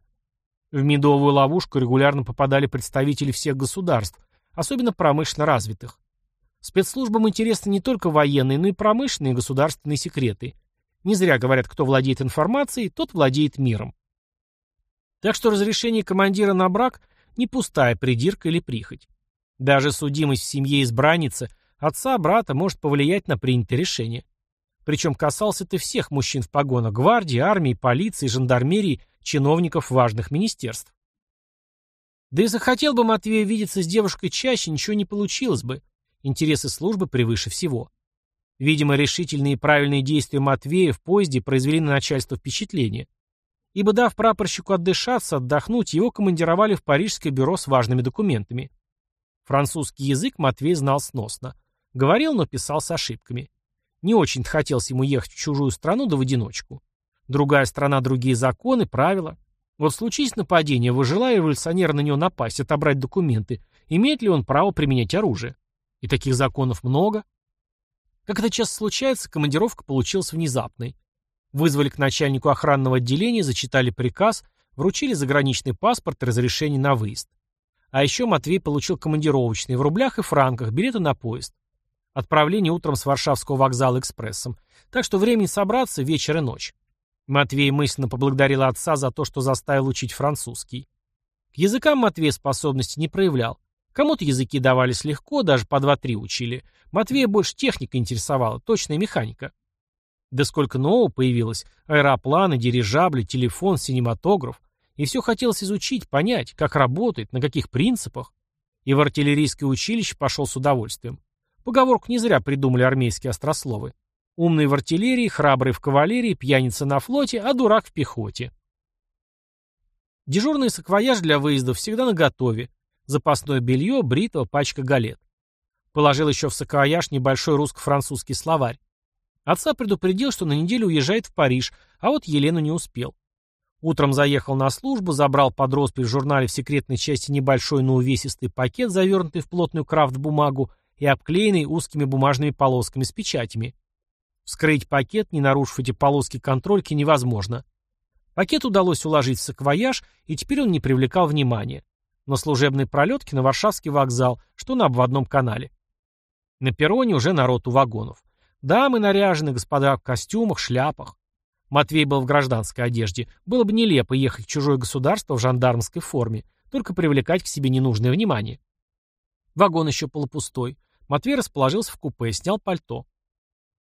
В медовую ловушку регулярно попадали представители всех государств, особенно промышленно развитых. Спецслужбам интересны не только военные, но и промышленные и государственные секреты. Не зря говорят, кто владеет информацией, тот владеет миром. Так что разрешение командира на брак – не пустая придирка или прихоть. Даже судимость в семье избранницы, отца, брата может повлиять на принятое решение. Причем касался это всех мужчин в погонах гвардии, армии, полиции, жандармерии, чиновников важных министерств. Да и захотел бы Матвей видеться с девушкой чаще, ничего не получилось бы. Интересы службы превыше всего. Видимо, решительные и правильные действия Матвея в поезде произвели на начальство впечатление. Ибо, дав прапорщику отдышаться, отдохнуть, его командировали в парижское бюро с важными документами. Французский язык Матвей знал сносно. Говорил, но писал с ошибками. Не очень-то хотелось ему ехать в чужую страну да в одиночку. Другая страна, другие законы, правила. Вот случись нападение, вы желая революционера на него напасть, отобрать документы, имеет ли он право применять оружие? И таких законов много. Как это часто случается, командировка получилась внезапной. Вызвали к начальнику охранного отделения, зачитали приказ, вручили заграничный паспорт и разрешение на выезд. А еще Матвей получил командировочные в рублях и франках, билеты на поезд. Отправление утром с Варшавского вокзала экспрессом. Так что времени собраться вечер и ночь. Матвей мысленно поблагодарил отца за то, что заставил учить французский. К языкам Матвей способности не проявлял. Кому-то языки давались легко, даже по два-три учили. Матвея больше техника интересовала, точная механика. Да сколько нового появилось. Аэропланы, дирижабли, телефон, синематограф. И все хотелось изучить, понять, как работает, на каких принципах. И в артиллерийское училище пошел с удовольствием. Поговорку не зря придумали армейские острословы. Умный в артиллерии, храбрый в кавалерии, пьяница на флоте, а дурак в пехоте. Дежурный саквояж для выездов всегда наготове. Запасное белье, бритва, пачка галет. Положил еще в саквояж небольшой русско-французский словарь. Отца предупредил, что на неделю уезжает в Париж, а вот Елену не успел. Утром заехал на службу, забрал под роспись в журнале в секретной части небольшой, но увесистый пакет, завернутый в плотную крафт-бумагу и обклеенный узкими бумажными полосками с печатями. Вскрыть пакет, не нарушив эти полоски контрольки, невозможно. Пакет удалось уложить в саквояж, и теперь он не привлекал внимания. На служебной пролетке на Варшавский вокзал, что на обводном канале. На перроне уже народ у вагонов. Дамы наряжены, господа в костюмах, шляпах. Матвей был в гражданской одежде. Было бы нелепо ехать в чужое государство в жандармской форме, только привлекать к себе ненужное внимание. Вагон еще полупустой. Матвей расположился в купе, снял пальто.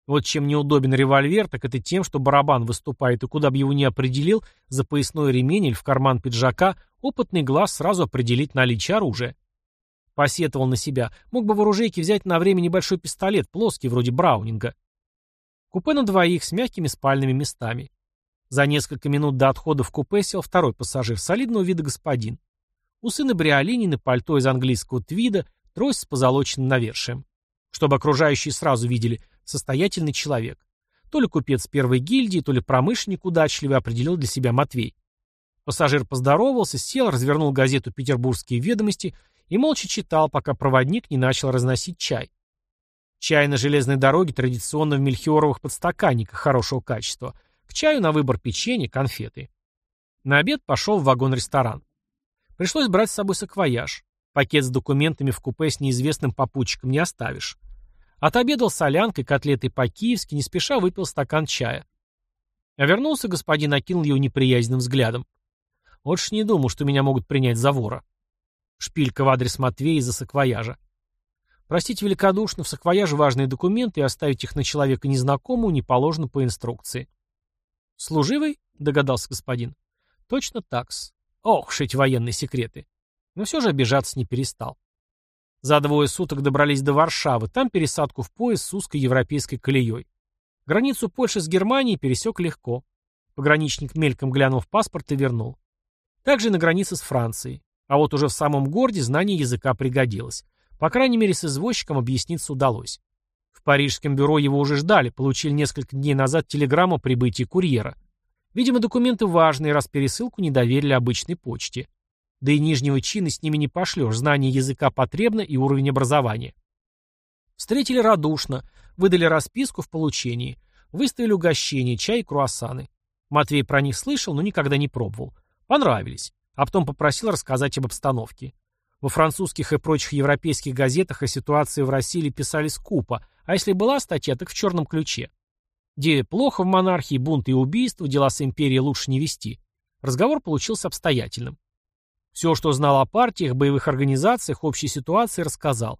Вот чем неудобен револьвер, так это тем, что барабан выступает, и куда бы его ни определил, за поясной ремень или в карман пиджака, опытный глаз сразу определит наличие оружия. Посетовал на себя. Мог бы в оружейке взять на время небольшой пистолет, плоский, вроде Браунинга. Купе на двоих с мягкими спальными местами. За несколько минут до отхода в купе сел второй пассажир, солидного вида господин. Усы на бриолине, пальто из английского твида, трость с позолоченным навершием. Чтобы окружающие сразу видели, состоятельный человек. То ли купец первой гильдии, то ли промышленник удачливый определил для себя Матвей. Пассажир поздоровался, сел, развернул газету «Петербургские ведомости» и молча читал, пока проводник не начал разносить чай. Чай на железной дороге традиционно в мельхиоровых подстаканниках хорошего качества. К чаю на выбор печенье, конфеты. На обед пошел в вагон-ресторан. Пришлось брать с собой саквояж. Пакет с документами в купе с неизвестным попутчиком не оставишь. Отобедал солянкой, котлетой по-киевски, не спеша выпил стакан чая. А вернулся господин окинул его неприязненным взглядом. Вот ж не думал, что меня могут принять за вора. Шпилька в адрес Матвея из-за саквояжа. Простите великодушно, в саквояже важные документы, и оставить их на человека незнакомого не положено по инструкции. «Служивый?» — догадался господин. «Точно такс. Ох, шить военные секреты». Но все же обижаться не перестал. За двое суток добрались до Варшавы, там пересадку в поезд с узкой европейской колеей. Границу Польши с Германией пересек легко. Пограничник мельком глянул в паспорт и вернул. Также на границе с Францией. А вот уже в самом городе знание языка пригодилось. По крайней мере, с извозчиком объясниться удалось. В парижском бюро его уже ждали, получили несколько дней назад телеграмму о прибытии курьера. Видимо, документы важные, раз пересылку не доверили обычной почте. Да и нижнего чина с ними не пошлешь, знание языка потребно и уровень образования. Встретили радушно, выдали расписку в получении, выставили угощение, чай и круассаны. Матвей про них слышал, но никогда не пробовал. Понравились а потом попросил рассказать об обстановке. Во французских и прочих европейских газетах о ситуации в России писали скупо, а если была статья, так в черном ключе. Где плохо в монархии, бунты и убийства, дела с империей лучше не вести. Разговор получился обстоятельным. Все, что знал о партиях, боевых организациях, общей ситуации, рассказал.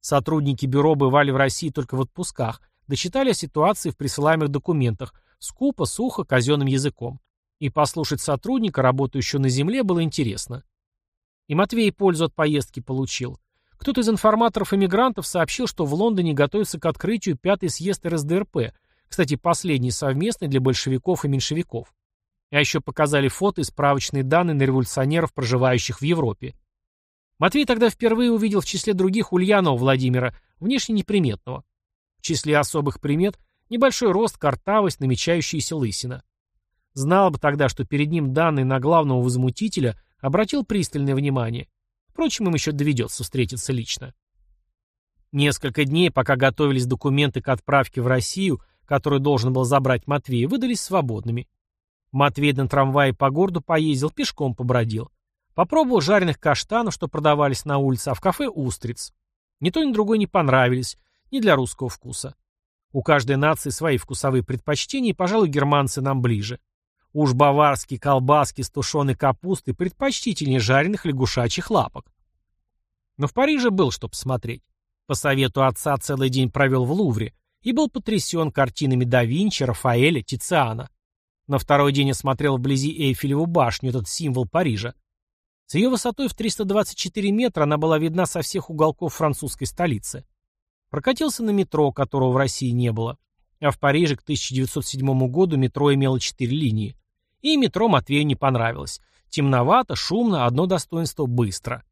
Сотрудники бюро бывали в России только в отпусках, дочитали о ситуации в присылаемых документах, скупо, сухо, казенным языком. И послушать сотрудника, работающего на земле, было интересно. И Матвей пользу от поездки получил. Кто-то из информаторов-эмигрантов сообщил, что в Лондоне готовится к открытию пятый съезд РСДРП, кстати, последний совместный для большевиков и меньшевиков. А еще показали фото и справочные данные на революционеров, проживающих в Европе. Матвей тогда впервые увидел в числе других Ульянова Владимира, внешне неприметного. В числе особых примет – небольшой рост, картавость, намечающаяся лысина. Знал бы тогда, что перед ним данный на главного возмутителя обратил пристальное внимание. Впрочем, им еще доведется встретиться лично. Несколько дней, пока готовились документы к отправке в Россию, которую должен был забрать Матвей, выдались свободными. Матвей на трамвае по городу поездил, пешком побродил. Попробовал жареных каштанов, что продавались на улице, а в кафе устриц. Ни то, ни другое не понравились, не для русского вкуса. У каждой нации свои вкусовые предпочтения, и, пожалуй, германцы нам ближе. Уж баварские колбаски с тушеной капустой предпочтительнее жареных лягушачьих лапок. Но в Париже был что посмотреть. По совету отца целый день провел в Лувре и был потрясен картинами да Винчи, Рафаэля, Тициана. На второй день осмотрел вблизи Эйфелеву башню, этот символ Парижа. С ее высотой в 324 метра она была видна со всех уголков французской столицы. Прокатился на метро, которого в России не было. А в Париже к 1907 году метро имело четыре линии. И метро Матвею не понравилось. Темновато, шумно, одно достоинство – быстро.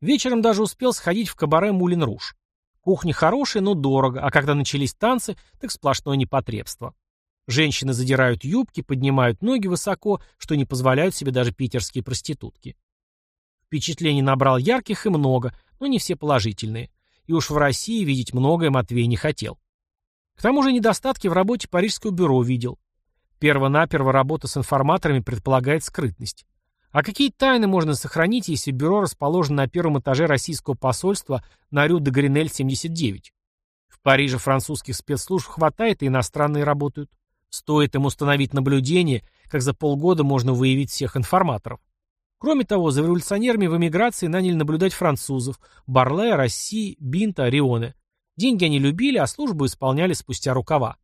Вечером даже успел сходить в кабаре «Мулин Руж». Кухня хорошая, но дорого, а когда начались танцы, так сплошное непотребство. Женщины задирают юбки, поднимают ноги высоко, что не позволяют себе даже питерские проститутки. Впечатлений набрал ярких и много, но не все положительные. И уж в России видеть многое Матвей не хотел. К тому же недостатки в работе Парижского бюро видел. Перво-наперво работа с информаторами предполагает скрытность. А какие тайны можно сохранить, если бюро расположено на первом этаже российского посольства на Рю де Гринель 79? В Париже французских спецслужб хватает, и иностранные работают. Стоит им установить наблюдение, как за полгода можно выявить всех информаторов. Кроме того, за революционерами в эмиграции наняли наблюдать французов – Барле, Росси, Бинта, Рионе. Деньги они любили, а службу исполняли спустя рукава.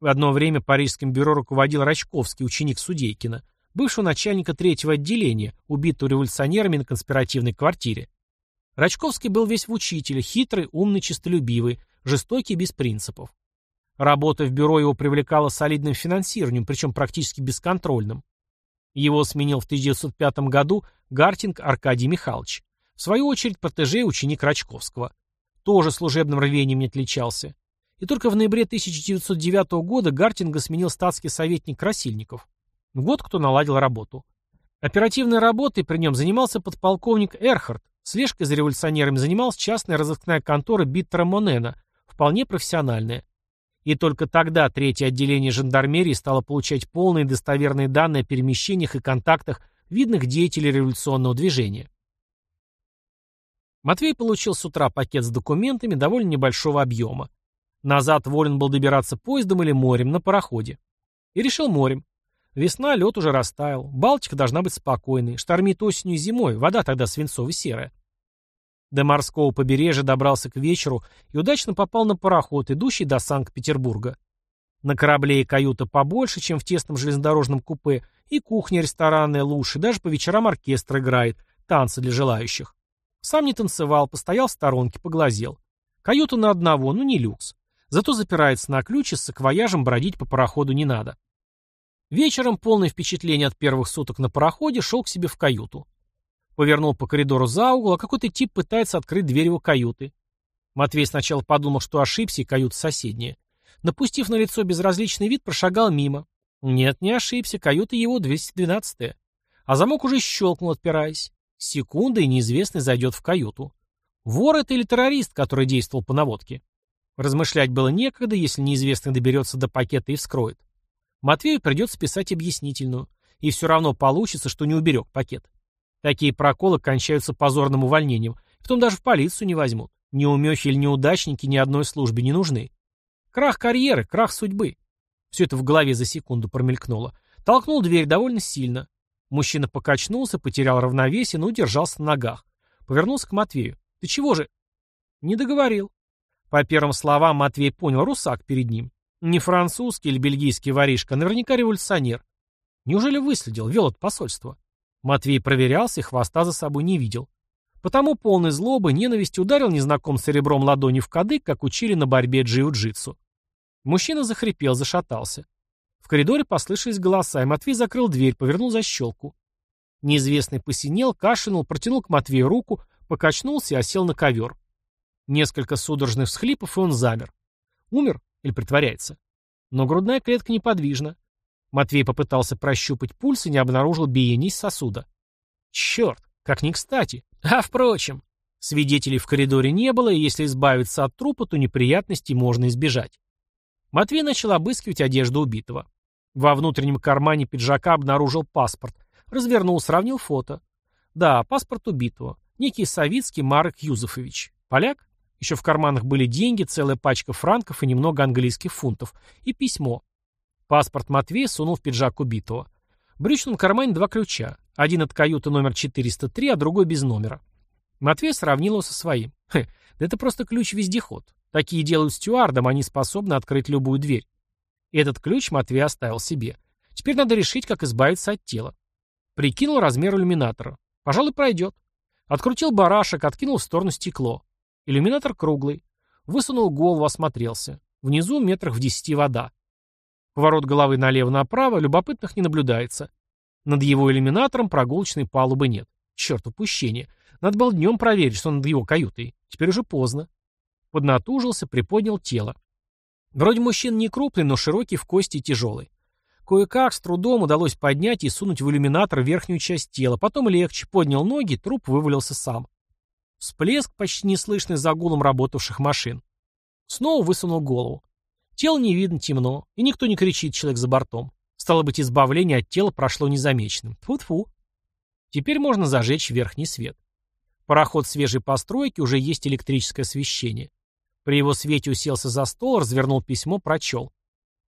В одно время парижским бюро руководил Рачковский, ученик Судейкина, бывшего начальника третьего отделения, убитого революционерами на конспиративной квартире. Рачковский был весь в учителе, хитрый, умный, честолюбивый, жестокий, без принципов. Работа в бюро его привлекала солидным финансированием, причем практически бесконтрольным. Его сменил в 1905 году Гартинг Аркадий Михайлович. В свою очередь протеже ученик Рачковского. Тоже служебным рвением не отличался. И только в ноябре 1909 года Гартинга сменил статский советник Красильников. Вот кто наладил работу. Оперативной работой при нем занимался подполковник Эрхард, слежкой за революционерами занималась частная разыскная контора Биттера Монена, вполне профессиональная. И только тогда третье отделение жандармерии стало получать полные достоверные данные о перемещениях и контактах видных деятелей революционного движения. Матвей получил с утра пакет с документами довольно небольшого объема. Назад волен был добираться поездом или морем на пароходе. И решил морем. Весна, лед уже растаял, Балтика должна быть спокойной, штормит осенью и зимой, вода тогда свинцово-серая. До морского побережья добрался к вечеру и удачно попал на пароход, идущий до Санкт-Петербурга. На корабле и каюта побольше, чем в тесном железнодорожном купе, и кухня ресторанная лучше, даже по вечерам оркестр играет, танцы для желающих. Сам не танцевал, постоял в сторонке, поглазел. Каюта на одного, ну не люкс. Зато запирается на ключ и с саквояжем бродить по пароходу не надо. Вечером, полное впечатление от первых суток на пароходе, шел к себе в каюту. Повернул по коридору за угол, а какой-то тип пытается открыть дверь его каюты. Матвей сначала подумал, что ошибся, и каюта соседняя. Напустив на лицо безразличный вид, прошагал мимо. Нет, не ошибся, каюта его 212-я. А замок уже щелкнул, отпираясь. Секунда, и неизвестный зайдет в каюту. Вор это или террорист, который действовал по наводке? Размышлять было некогда, если неизвестный доберется до пакета и вскроет. Матвею придется писать объяснительную. И все равно получится, что не уберег пакет. Такие проколы кончаются позорным увольнением. Потом даже в полицию не возьмут. Неумехи или неудачники ни одной службе не нужны. Крах карьеры, крах судьбы. Все это в голове за секунду промелькнуло. Толкнул дверь довольно сильно. Мужчина покачнулся, потерял равновесие, но удержался на ногах. Повернулся к Матвею. «Ты чего же?» Не договорил. По первым словам Матвей понял, русак перед ним. Не французский или бельгийский воришка, наверняка революционер. Неужели выследил, вел от посольства? Матвей проверялся и хвоста за собой не видел. Потому полный злобы, ненависти ударил незнакомца ребром ладони в кадык, как учили на борьбе джиу-джитсу. Мужчина захрипел, зашатался. В коридоре послышались голоса, и Матвей закрыл дверь, повернул защелку. Неизвестный посинел, кашлянул, протянул к Матвею руку, покачнулся и осел на ковер. Несколько судорожных всхлипов, и он замер. Умер или притворяется? Но грудная клетка неподвижна. Матвей попытался прощупать пульс и не обнаружил биений сосуда. Черт, как не кстати. А впрочем, свидетелей в коридоре не было, и если избавиться от трупа, то неприятностей можно избежать. Матвей начал обыскивать одежду убитого. Во внутреннем кармане пиджака обнаружил паспорт. Развернул, сравнил фото. Да, паспорт убитого. Некий Савицкий Марк Юзефович. Поляк? Еще в карманах были деньги, целая пачка франков и немного английских фунтов. И письмо. Паспорт Матвея сунул в пиджак убитого. В брючном кармане два ключа. Один от каюты номер 403, а другой без номера. Матвей сравнил его со своим. Хе, да это просто ключ-вездеход. Такие делают стюардом, они способны открыть любую дверь. Этот ключ Матвей оставил себе. Теперь надо решить, как избавиться от тела. Прикинул размер иллюминатора. Пожалуй, пройдет. Открутил барашек, откинул в сторону стекло. Иллюминатор круглый. Высунул голову, осмотрелся. Внизу метрах в десяти вода. Поворот головы налево-направо, любопытных не наблюдается. Над его иллюминатором прогулочной палубы нет. Черт, упущение. Надо было днем проверить, что над его каютой. Теперь уже поздно. Поднатужился, приподнял тело. Вроде мужчина не крупный, но широкий в кости и тяжелый. Кое-как с трудом удалось поднять и сунуть в иллюминатор верхнюю часть тела, потом легче, поднял ноги, труп вывалился сам. Всплеск, почти неслышный за гулом работавших машин. Снова высунул голову. Тело не видно, темно, и никто не кричит, человек за бортом. Стало быть, избавление от тела прошло незамеченным. Тьфу-тьфу. Теперь можно зажечь верхний свет. Пароход свежей постройки, уже есть электрическое освещение. При его свете уселся за стол, развернул письмо, прочел.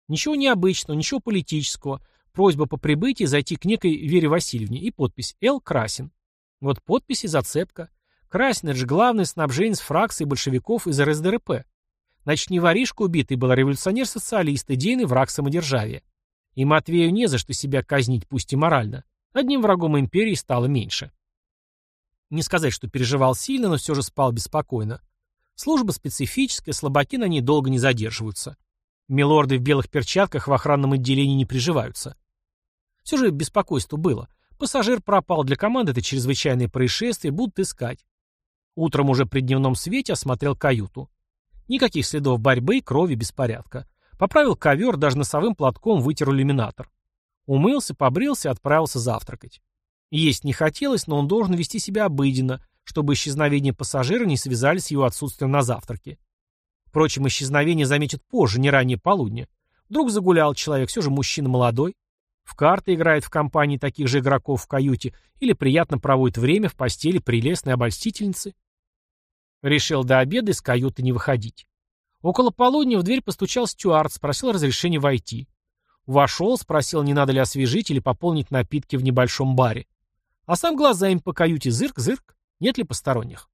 Ничего необычного, ничего политического. Просьба по прибытии зайти к некой Вере Васильевне и подпись «Л. Красин». Вот подпись и зацепка. Красин — это же главный снабженец фракции большевиков из РСДРП. Значит, не воришка убитый был, революционер-социалист, идейный враг самодержавия. И Матвею не за что себя казнить, пусть и морально. Одним врагом империи стало меньше. Не сказать, что переживал сильно, но все же спал беспокойно. Служба специфическая, слабаки на ней долго не задерживаются. Милорды в белых перчатках в охранном отделении не приживаются. Все же беспокойство было. Пассажир пропал, для команды это чрезвычайное происшествие, будут искать. Утром уже при дневном свете осмотрел каюту. Никаких следов борьбы, крови, беспорядка. Поправил ковер, даже носовым платком вытер иллюминатор. Умылся, побрился, отправился завтракать. Есть не хотелось, но он должен вести себя обыденно, чтобы исчезновение пассажира не связались с его отсутствием на завтраке. Впрочем, исчезновение заметят позже, не ранее полудня. Вдруг загулял человек, все же мужчина молодой. В карты играет в компании таких же игроков в каюте или приятно проводит время в постели прелестной обольстительницы. Решил до обеда из каюты не выходить. Около полудня в дверь постучал стюард, спросил разрешения войти. Вошел, спросил, не надо ли освежить или пополнить напитки в небольшом баре. А сам глазами по каюте зырк-зырк. Нет ли посторонних?